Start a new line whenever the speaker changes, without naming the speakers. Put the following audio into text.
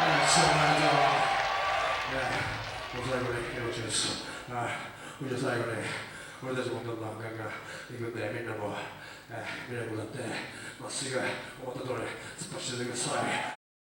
はい、そうなんだ。ね、もう最後によろしい。です。はい、じゃ最後に、俺たちもどんどんガンガン行くんで、みんなも、えー、未来もだって、まっすぐ思った通り突っ走ってください。